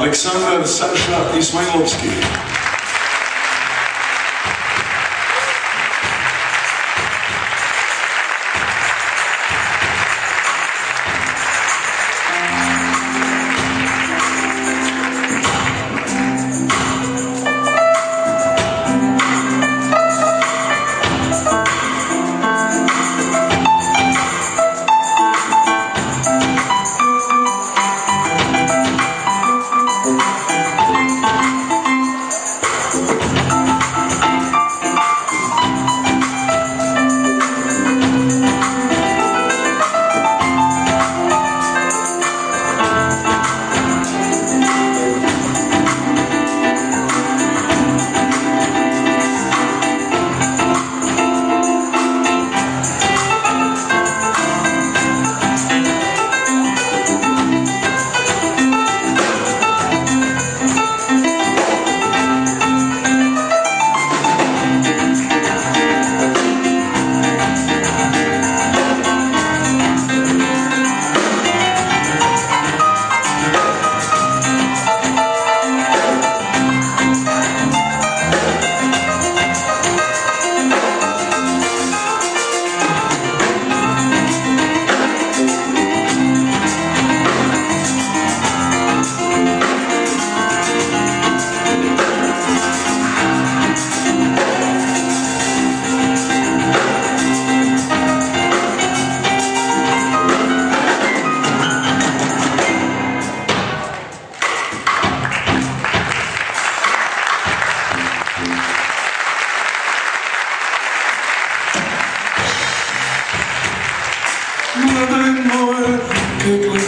Александр Саша Исмаиловский. Молодой мой, как